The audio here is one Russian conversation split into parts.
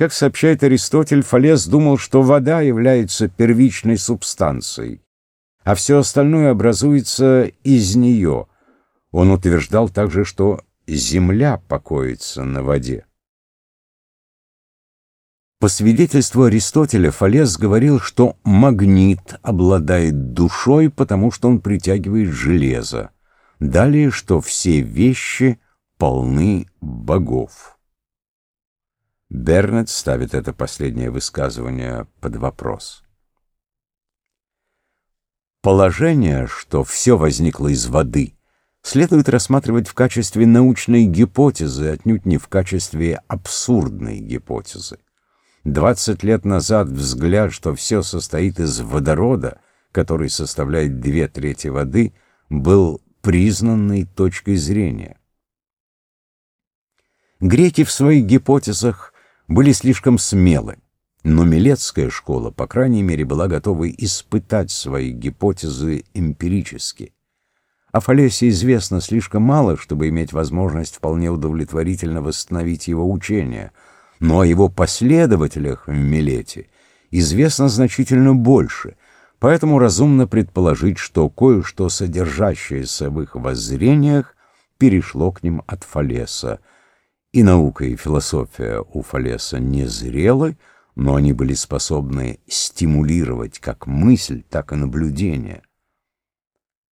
Как сообщает Аристотель, Фалес думал, что вода является первичной субстанцией, а все остальное образуется из нее. Он утверждал также, что земля покоится на воде. По свидетельству Аристотеля, Фалес говорил, что магнит обладает душой, потому что он притягивает железо. Далее, что все вещи полны богов. Бернет ставит это последнее высказывание под вопрос. Положение, что все возникло из воды, следует рассматривать в качестве научной гипотезы, отнюдь не в качестве абсурдной гипотезы. Двадцать лет назад взгляд, что все состоит из водорода, который составляет две трети воды, был признанной точкой зрения. Греки в своих гипотезах были слишком смелы, но Милецкая школа, по крайней мере, была готова испытать свои гипотезы эмпирически. О Фалесе известно слишком мало, чтобы иметь возможность вполне удовлетворительно восстановить его учение — но о его последователях в Милете известно значительно больше, поэтому разумно предположить, что кое-что содержащееся в их воззрениях перешло к ним от Фалеса. И наука, и философия у Фалеса не зрелы, но они были способны стимулировать как мысль, так и наблюдение.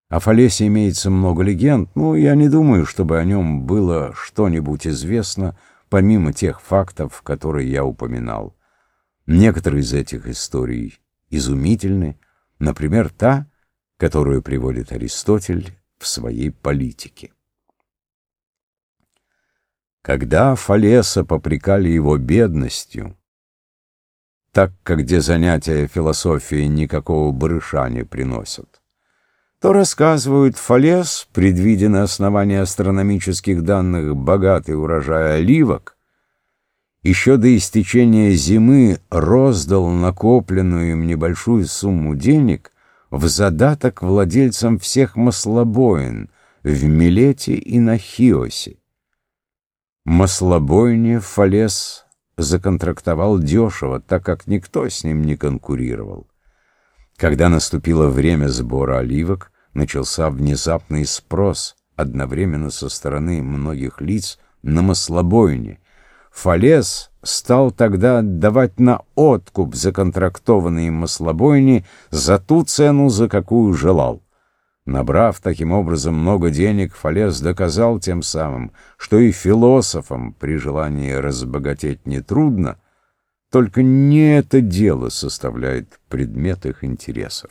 О Фалесе имеется много легенд, но я не думаю, чтобы о нем было что-нибудь известно, помимо тех фактов, которые я упоминал. Некоторые из этих историй изумительны, например, та, которую приводит Аристотель в своей политике. Когда Фалеса попрекали его бедностью, так как где занятия философией никакого барыша не приносят, то рассказывают, Фалес, предвидя на основании астрономических данных богатый урожай оливок, еще до истечения зимы роздал накопленную им небольшую сумму денег в задаток владельцам всех маслобоин в Милете и на Хиосе. Маслобойни Фалес законтрактовал дешево, так как никто с ним не конкурировал. Когда наступило время сбора оливок, начался внезапный спрос одновременно со стороны многих лиц на маслобойни. Фалес стал тогда отдавать на откуп законтрактованные маслобойни за ту цену, за какую желал. Набрав таким образом много денег, Фалес доказал тем самым, что и философам при желании разбогатеть нетрудно — только не это дело составляет предмет их интересов.